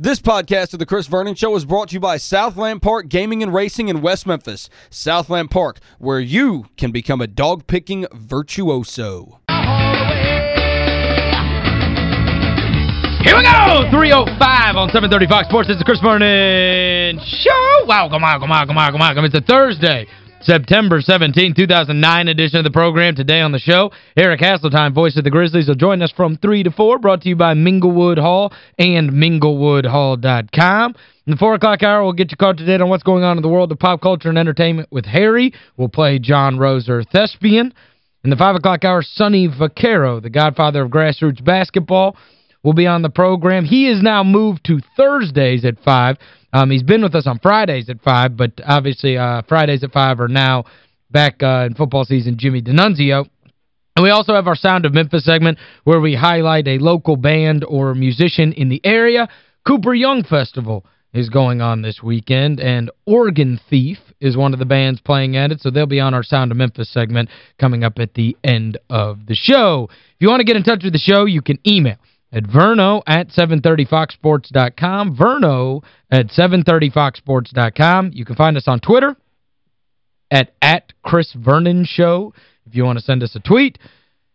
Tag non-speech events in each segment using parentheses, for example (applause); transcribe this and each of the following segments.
This podcast of the Chris Vernon Show is brought to you by Southland Park Gaming and Racing in West Memphis. Southland Park, where you can become a dog-picking virtuoso. Here we go! 305 on 730 Fox Sports. This is the Chris Vernon Show. Wow, come on, come on, come on, come on. It's a Thursday, September 17, 2009 edition of the program. Today on the show, Eric Hasseltine, voice of the Grizzlies, will join us from 3 to 4, brought to you by Minglewood Hall and minglewoodhall.com. In the 4 o'clock hour, we'll get you caught today on what's going on in the world of pop culture and entertainment with Harry. We'll play John Roser Thespian. In the 5 o'clock hour, Sonny Vaccaro, the godfather of grassroots basketball, will be on the program. He is now moved to Thursdays at 5. Um, he's been with us on Fridays at 5, but obviously uh, Fridays at 5 are now back uh, in football season, Jimmy D'Annunzio. And we also have our Sound of Memphis segment where we highlight a local band or musician in the area. Cooper Young Festival is going on this weekend, and Organ Thief is one of the bands playing at it, so they'll be on our Sound of Memphis segment coming up at the end of the show. If you want to get in touch with the show, you can email at verno at 730foxsports.com, verno at 730foxsports.com. You can find us on Twitter at, at Chris Vernon Show if you want to send us a tweet.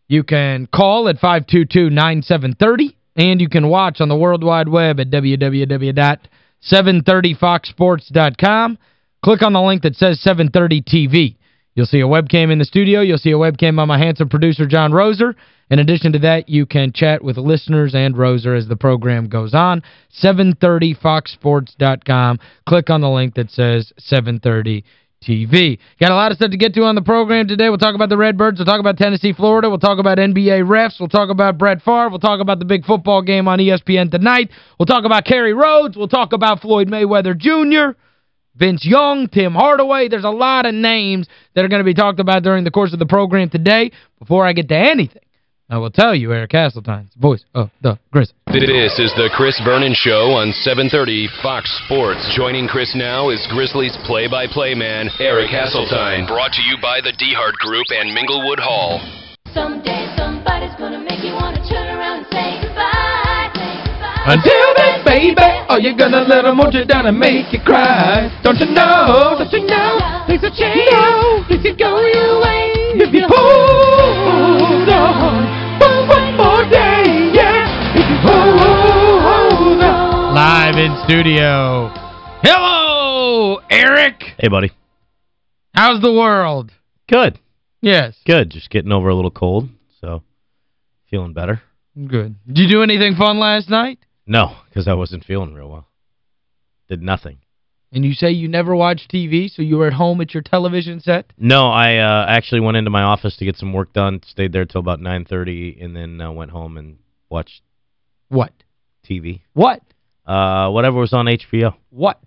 You can call at 522-9730, and you can watch on the World Wide Web at www.730foxsports.com. Click on the link that says 730 TV. You'll see a webcam in the studio. You'll see a webcam by my handsome producer, John Roser. In addition to that, you can chat with listeners and Roser as the program goes on. 730foxsports.com. Click on the link that says 730 TV. Got a lot of stuff to get to on the program today. We'll talk about the Redbirds. We'll talk about Tennessee, Florida. We'll talk about NBA refs. We'll talk about Brett Favre. We'll talk about the big football game on ESPN tonight. We'll talk about Kerry Rhodes. We'll talk about Floyd Mayweather Jr., Vince Young, Tim Hardaway. There's a lot of names that are going to be talked about during the course of the program today. Before I get to anything, I will tell you, Eric Hasseltine's voice of the Grizzlies. This is the Chris Vernon Show on 730 Fox Sports. Joining Chris now is Grizzlies play-by-play man Eric Hasseltine. Brought to you by the DeHart Group and Minglewood Hall. Someday somebody's Until then, baby, are you gonna let them hold you down and make you cry? Don't you know, don't you know, things will change, no, things could go your way if you hold on for one more day, yeah, if you hold on. Live in studio. Hello, Eric. Hey, buddy. How's the world? Good. Yes. Good. Just getting over a little cold, so feeling better. Good. Did you do anything fun last night? No, because I wasn't feeling real well. Did nothing. And you say you never watch TV, so you were at home at your television set? No, I uh, actually went into my office to get some work done, stayed there till about 9.30, and then uh, went home and watched What? TV. What? Uh, whatever was on HBO. What?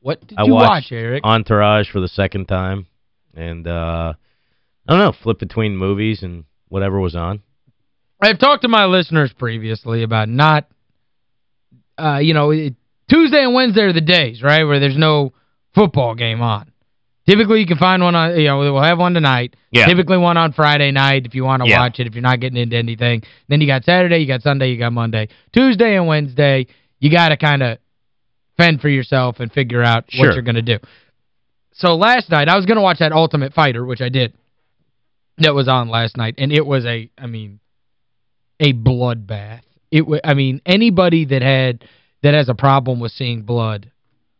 What did I you watch, Eric? Entourage for the second time. And, uh, I don't know, flip between movies and whatever was on. I've talked to my listeners previously about not, uh, you know, it, Tuesday and Wednesday are the days, right, where there's no football game on. Typically, you can find one on, you know, we'll have one tonight. Yeah. Typically one on Friday night if you want to Yeah. watch it, if you're not getting into anything. Then you got Saturday, you got Sunday, you got Monday. Tuesday and Wednesday, you got to kind of fend for yourself and figure out what you're going to do. So last night, I was going to watch that Ultimate Fighter, which I did. That was on last night, and it was a, I mean, a bloodbath. It I mean, anybody that had that has a problem with seeing blood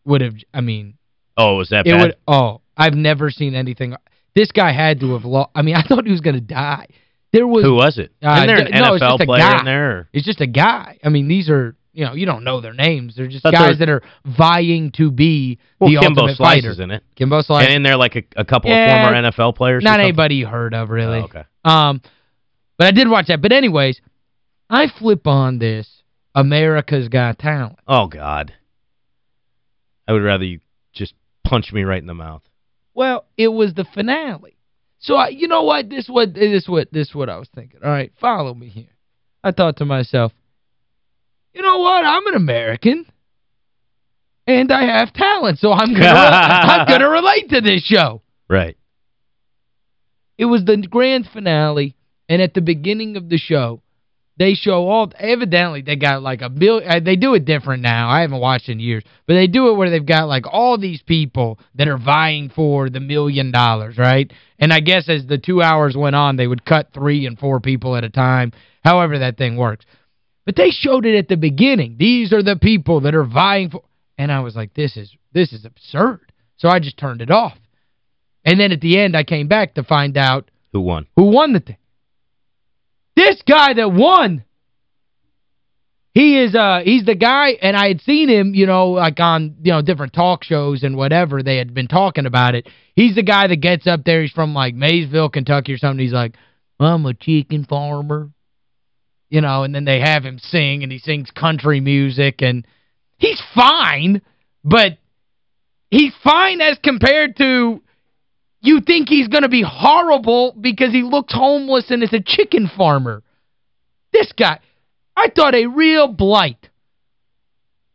would have, I mean, Oh, was that it bad? would, oh, I've never seen anything. This guy had to have lost, I mean, (laughs) I thought he was going to die. There was, Who was it? Uh, Isn't there an no, NFL player guy. in there? Or? it's just a guy. I mean, these are, you know, you don't know their names. They're just But guys they're- that are vying to be Well, the Kimbo ultimate Slice fighter. is in it. Kimbo Slice. And in there like a, a couple Yeah, of former NFL players Not anybody you heard of, really. Oh, okay. Um, but I did watch that. But anyways, I flip on this America's Got Talent. Oh, God. I would rather you just punch me right in the mouth. Well, it was the finale. So, I, you know what? This what this what this what I was thinking. All right, follow me here. I thought to myself, you know what? I'm an American. And I have talent, so I'm going (laughs) to I'm going to relate to this show. Right. It was the grand finale, and at the beginning of the show, they show all evidently they got like a bill uh, they do it different now. I haven't watched in years. But they do it where they've got like all these people that are vying for the million dollars right? And I guess as the two hours went on they would cut three and four people at a time however that thing works. But they showed it at the beginning. These are the people that are vying for and I was like this is this is absurd. So I just turned it off. And then at the end I came back to find out Who won? who won the thing. This guy that won, he is uh he's the guy and I had seen him, you know, like on, you know, different talk shows and whatever they had been talking about it. He's the guy that gets up there, he's from like Maysville, Kentucky or something. He's like, "I'm a chicken farmer." You know, and then they have him sing and he sings country music and he's fine, but he's fine as compared to you think he's going to be horrible because he looks homeless and is a chicken farmer. This guy, I thought a real blight.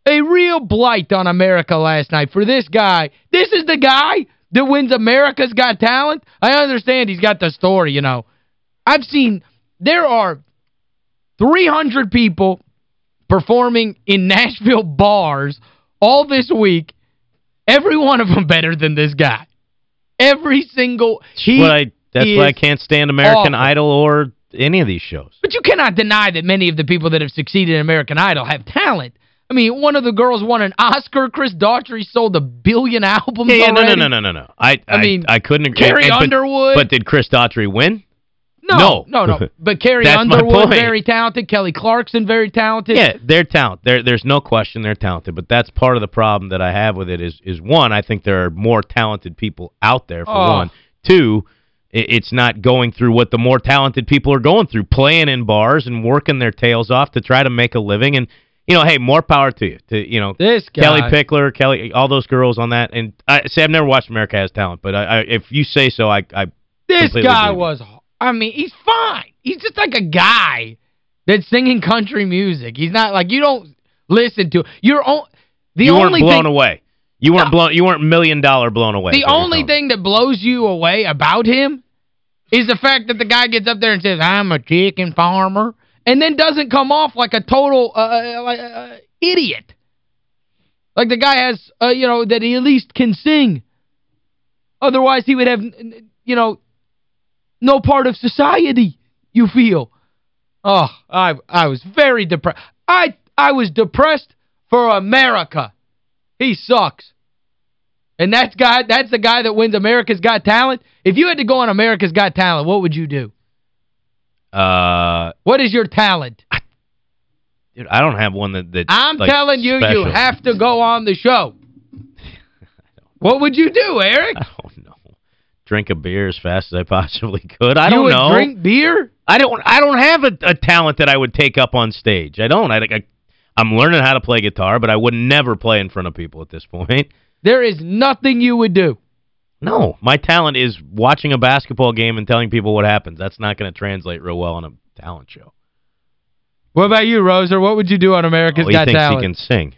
A real blight on America last night for this guy. This is the guy that wins America's Got Talent? I understand he's got the story, you know. I've seen, there are 300 people performing in Nashville bars all this week. Every one of them better than this guy. Every single he Well, I, that's why I can't stand American awful. Idol or any of these shows. But you cannot deny that many of the people that have succeeded in American Idol have talent. I mean, one of the girls won an Oscar. Chris Daughtry sold a billion (laughs) albums Yeah, yeah, no, no, no, no, no, no. I, I mean, I couldn't agree. Carrie and- but- Underwood. But did Chris Daughtry win? No, No. no, no. (laughs) But Carrie Underwood, very talented. Kelly Clarkson, very talented. Yeah, they're talented. There, there's no question they're talented, but that's part of the problem that I have with it is, is one, I think there are more talented people out there, for Oh. one. Two, it's not going through what the more talented people are going through, playing in bars and working their tails off to try to make a living. And, you know, hey, more power to you. To You know, This guy. Kellie Pickler, Kelly, all those girls on that. And I say I've never watched America Has Talent, but I, I, if you say so, I, I This guy was, I mean, he's fine. He's just like a guy that's singing country music. He's not, like, you don't listen to, you're, on, the you only weren't blown thing, away. You weren't No. blown. You weren't million dollar blown away. The only thing that blows you away about him is the fact that the guy gets up there and says, I'm a chicken farmer, and then doesn't come off like a total uh, uh, uh, idiot. Like the guy has, uh, you know, that he at least can sing. Otherwise, he would have, you know, no part of society, you feel. Oh, I I was very depressed. I I was depressed for America. He sucks. And that's guy that's the guy that wins America's Got Talent. If you had to go on America's Got Talent, what would you do? Uh, What is your talent? dude, I don't have one that that's I'm like, telling you, special. you have to go on the show. (laughs) What would you do, Eric? I don't know. Drink a beer as fast as I (laughs) possibly could. I you don't would know. drink beer? I don't I don't have a, a talent that I would take up on stage. I don't. I, I I'm learning how to play guitar, but I would never play in front of people at this point. (laughs) There is nothing you would do. No, my talent is watching a basketball game and telling people what happens. That's not going to translate real well on a talent show. What about you, Roser? What would you do on America's Oh, he Got thinks Talent? he can sing.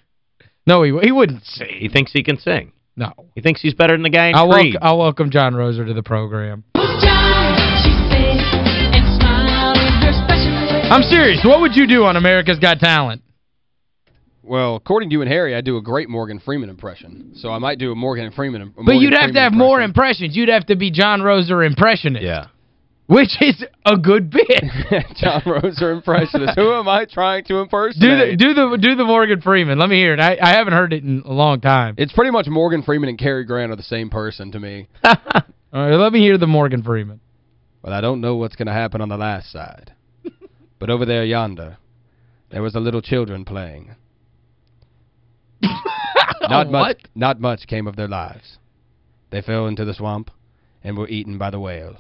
No, he, he wouldn't sing. He thinks he can sing. No. He thinks he's better than the guy in I'll, Creed. welcome, I'll welcome John Roser to the program. I'm serious. What would you do on America's Got Talent? Well, according to you and Harry, I do a great Morgan Freeman impression. So I might do a Morgan Freeman a But Morgan you'd have Freeman to have more impressions. You'd have to be John Roser impressionist. yeah. Which is a good bit. (laughs) John Roser impressionist. Who am I trying to do the impersonate? do the do the Morgan Freeman. Let me hear it. I, I haven't heard it in a long time. It's pretty much Morgan Freeman and Cary Grant are the same person to me. (laughs) All right, let me hear the Morgan Freeman. But I don't know what's going to happen on the last side. (laughs) but over there yonder, there was a little children playing. Not What? much not much came of their lives. They fell into the swamp and were eaten by the whale.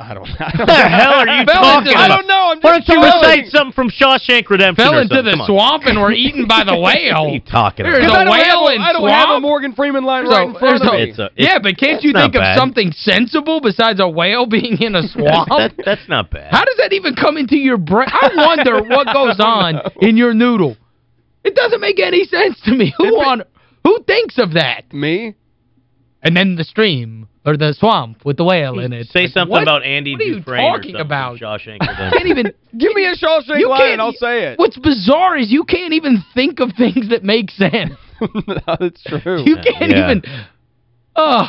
I don't, I don't (laughs) What the hell are you talking about? I don't know. I'm Why just don't you telling. recite something from Shawshank Redemption Fell or into something? the Come on. swamp and were eaten by the (laughs) What are you whale. talking There's Because a I don't, whale have, in a, I don't have a? Morgan Freeman line There's right in front of there's a- me. It's yeah, but can't you think of bad. something sensible besides a whale (laughs) being in a swamp? that, that's not bad. How does that even come into your brain? I wonder what goes on know. in your noodle. It doesn't make any sense to me. Who on who thinks of that? Me? And then the stream or the swamp with the whale in it. Say Like, something what- about Andy what are you Dufresne talking about? from Shawshank I can't even (laughs) Give me a Shawshank you line can't- and I'll say it. What's bizarre is you can't even think of things that make sense. (laughs) no, that's true. You can't Yeah. even Ugh.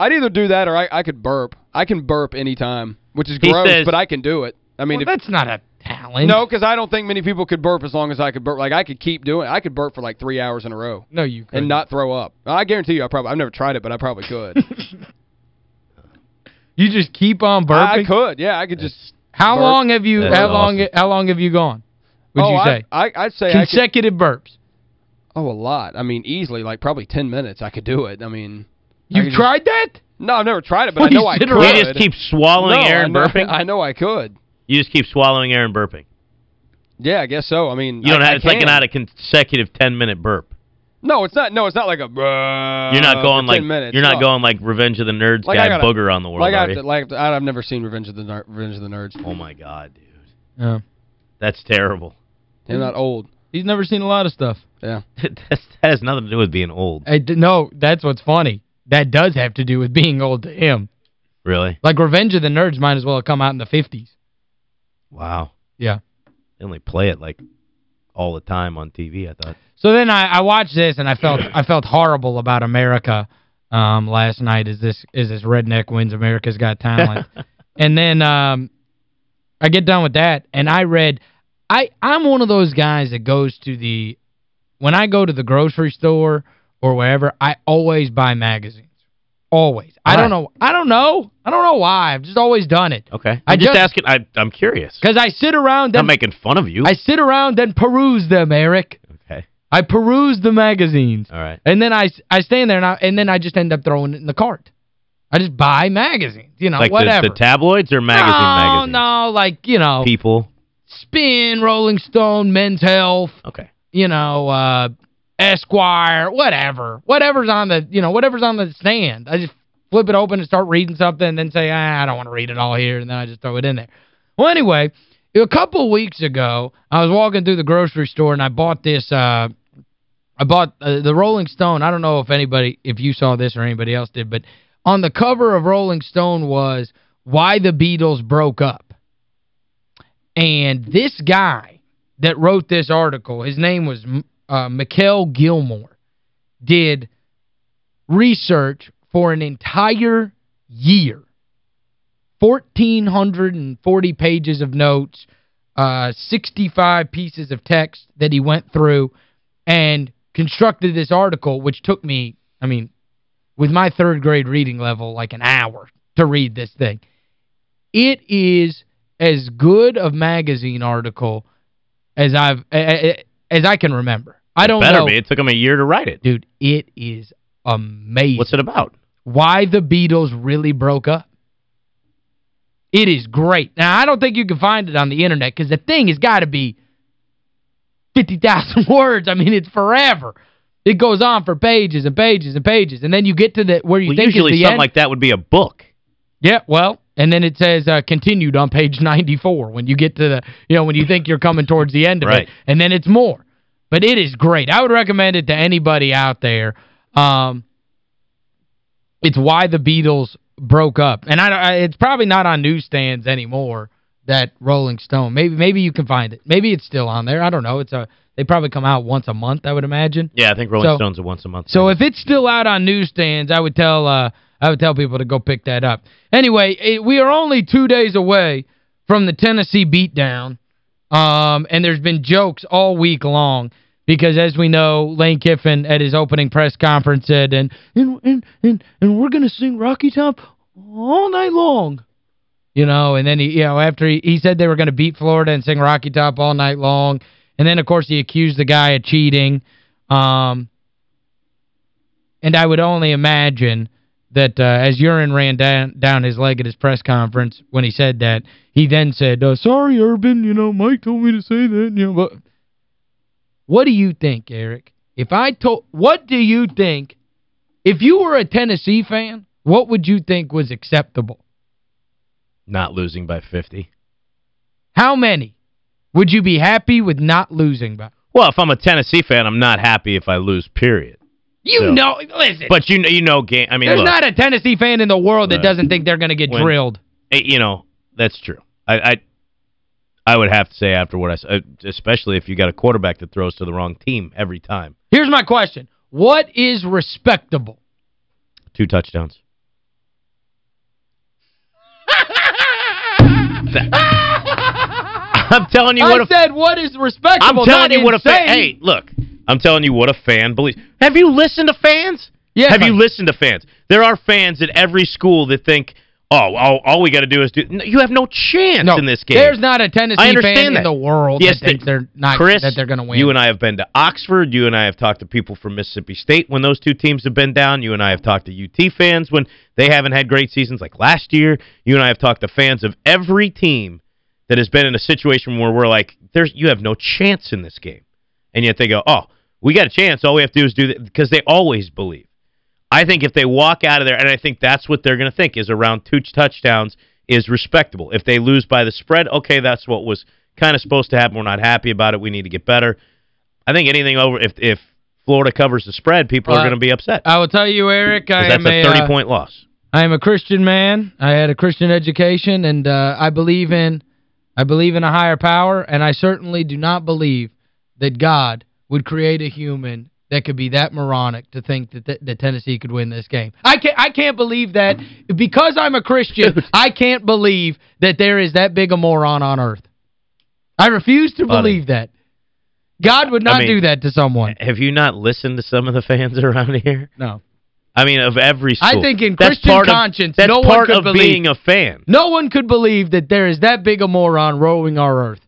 I'd either do that or I, I could burp. I can burp anytime, which is gross, says- but I can do it. I mean, Well, if, that's not a talent. no, because I don't think many people could burp as long as I could burp. Like, I could keep doing it. I could burp for like three hours in a row No, you couldn't. and not throw up. I guarantee you I probably, I've never tried it, but I probably could. (laughs) You just keep on burping? I could, yeah. I could just... How burp. long have you That's how long awesome. how long have you gone? Would oh, you say? I, I'd say I could, Consecutive burps. Oh, a lot. I mean, easily, like probably 10 minutes I could do it. I mean... You've could just- tried that? No, I've never tried it, but What, I know I could. You just keep swallowing no, air I and know, burping? I know I could. You just keep swallowing air and burping. Yeah, I guess so. I mean, You don't I, have I it's like an not of consecutive 10-minute burp. No, it's not. No, it's not like a. You're not going like minutes. you're not no. going like Revenge of the Nerds Like, I guy gotta- booger on the world, Like I have to, like I've never seen Revenge of the Ner Revenge of the Nerds. Oh my god, dude. Yeah. That's terrible. I'm not old. He's never seen a lot of stuff. Yeah. (laughs) That has nothing to do with being old. I d- no, that's what's funny. That does have to do with being old to him. Really? Like Revenge of the Nerds might as well have come out in the 50s. Wow. Yeah. They only play it like all the time on TV, I thought. So then I, I watched this and I felt I felt horrible about America um, last night Is this as this redneck wins America's Got Talent. (laughs) and then um, I get done with that and I read I I'm one of those guys that goes to the when I go to the grocery store or wherever, I always buy magazines. Always. I don't know. I don't know. I don't know why. I've just always done it. Okay. I'm I just, just- asking. I, I'm curious. Because I sit around I'm making fun of you. I sit around and peruse them, Eric. okay. I peruse the magazines. All right. And then I, I stand there and, I, and then I just end up throwing it in the cart. I just buy magazines, you know, like the, whatever. the tabloids or magazine no, magazines? No, like, you know, People. Spin, Rolling Stone, Men's Health, Okay. you know, uh, Esquire, whatever. Whatever's on the, you know, whatever's on the stand. I just flip it open and start reading something and then say, ah, I don't want to read it all here, and then I just throw it in there. Well, anyway, a couple weeks ago, I was walking through the grocery store and I bought this, uh, I bought uh, the Rolling Stone. I don't know if anybody, if you saw this or anybody else did, but on the cover of Rolling Stone was Why the Beatles Broke Up. And this guy that wrote this article, his name was uh, Mikal Gilmore, did research for an entire year. 1,440 pages of notes, uh, 65 pieces of text that he went through and constructed this article, which took me, I mean, with my third grade reading level, like an hour to read this thing. It is as good of magazine article as I've as I can remember. I don't know. Better know. be. It took him a year to write it. Dude, it is amazing. What's it about? Why the Beatles really broke up. It is great. Now, I don't think you can find it on the internet because the thing has got to be 50,000 (laughs) words. I mean, it's forever. It goes on for pages and pages and pages. And then you get to the where you Well, think usually something end. like that would be a book. Yeah, well, and then it says uh, continued on page 94 when you get to the, you know, when you think you're coming towards the end of Right. it. And then it's more. But it is great. I would recommend it to anybody out there. Um, it's why the Beatles broke up. And I, I it's probably not on newsstands anymore, that Rolling Stone. Maybe maybe you can find it. Maybe it's still on there. I don't know. It's a They probably come out once a month, I would imagine. Yeah, I think Rolling So- Stone's a once a month. So thing. if it's still out on newsstands, I would tell uh I would tell people to go pick that up. Anyway, eh, we are only two days away from the Tennessee beatdown. Um and there's been jokes all week long because as we know, Lane Kiffin at his opening press conference said and and and and, and we're going to sing Rocky Top all night long. You know, and then he, you know, after he, he said they were going to beat Florida and sing Rocky Top all night long. And then, of course, he accused the guy of cheating. Um, and I would only imagine that uh, as urine ran down, down his leg at his press conference when he said that, he then said, uh, sorry, Urban, you know, Mike told me to say that. You know, but what do you think, Eric? If I told, what do you think, if you were a Tennessee fan, what would you think was acceptable? Not losing by 50. How many would you be happy with not losing by? Well, if I'm a Tennessee fan, I'm not happy if I lose, period. You So- know, listen. But you know, you know game. I mean, there's look, not a Tennessee fan in the world that Right. doesn't think they're going to get When- drilled. you know, that's true. I I I would have to say after what I said, uh, especially if you got a quarterback that throws to the wrong team every time. Here's my question. What is respectable? Two touchdowns. (laughs) I'm telling you what I a said what is respectable, I'm telling you what a fan. insane. Hey, look. I'm telling you what a fan believes. Have you listened to fans? Yeah. Have you listened to fans? There are fans at every school that think, "Oh, all, all we got to do is do." No, you have no chance no, in this game. There's not a Tennessee I understand fan that. in the world yes, that thinks they're not Chris, that they're going to win. You and I have been to Oxford. You and I have talked to people from Mississippi State when those two teams have been down. You and I have talked to UT fans when they haven't had great seasons like last year. You and I have talked to fans of every team that has been in a situation where we're like, there's you have no chance in this game. And yet they go, oh, we got a chance. All we have to do is do that because they always believe. I think if they walk out of there, and I think that's what they're going to think, is around two touchdowns is respectable. If they lose by the spread, okay, that's what was kind of supposed to happen. We're not happy about it. We need to get better. I think anything over, if if Florida covers the spread, people Well, are going to be upset. I will tell you, Eric, I am a a, uh, 30-point loss. I am a Christian man. I had a Christian education, and uh, I believe in I believe in a higher power, and I certainly do not believe that God would create a human that could be that moronic to think that, that, that Tennessee could win this game. I can't I can't believe that because I'm a Christian, (laughs) I can't believe that there is that big a moron on earth. I refuse to Buddy. believe that. God would not mean- do that to someone. Have you not listened to some of the fans (laughs) around here? No. I mean, of every school. I think in That's Christian of- conscience, that's no one part could of believe- being a fan. No one could believe that there is that big a moron roaming our earth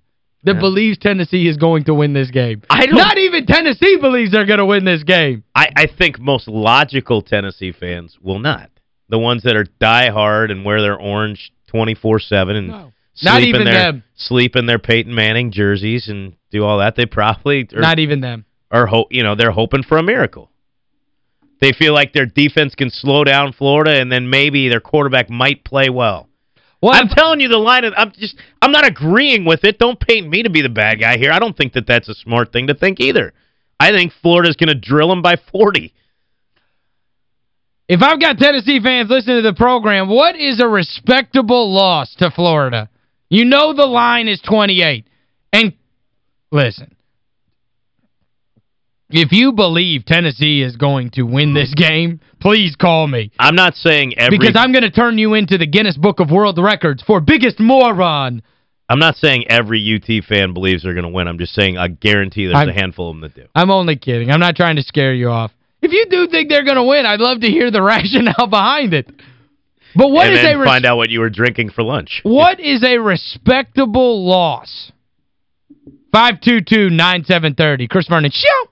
that Yeah. believes Tennessee is going to win this game. I don't- Not even Tennessee believes they're going to win this game. I, I think most logical Tennessee fans will not. The ones that are diehard and wear their orange 24-7 and No. sleep Not in even their, them. sleep in their Peyton Manning jerseys and do all that, they probably are, Not even them. are ho you know, they're hoping for a miracle. They feel like their defense can slow down Florida and then maybe their quarterback might play well. Well, I'm telling you the line of I'm just I'm not agreeing with it. Don't paint me to be the bad guy here. I don't think that that's a smart thing to think either. I think Florida's going to drill them by 40. if I've got Tennessee fans listening to the program, what is a respectable loss to Florida? You know the line is 28. And listen, if you believe Tennessee is going to win this mm-hmm. game, please call me. I'm not saying every Because I'm going to turn you into the Guinness Book of World Records for biggest moron. I'm not saying every UT fan believes they're going to win. I'm just saying I guarantee there's I'm- a handful of them that do. I'm only kidding. I'm not trying to scare you off. If you do think they're going to win, I'd love to hear the (laughs) rationale behind it. But what and is a find out what you were drinking for lunch. what is a respectable loss? 522-9730. Chris Vernon, show!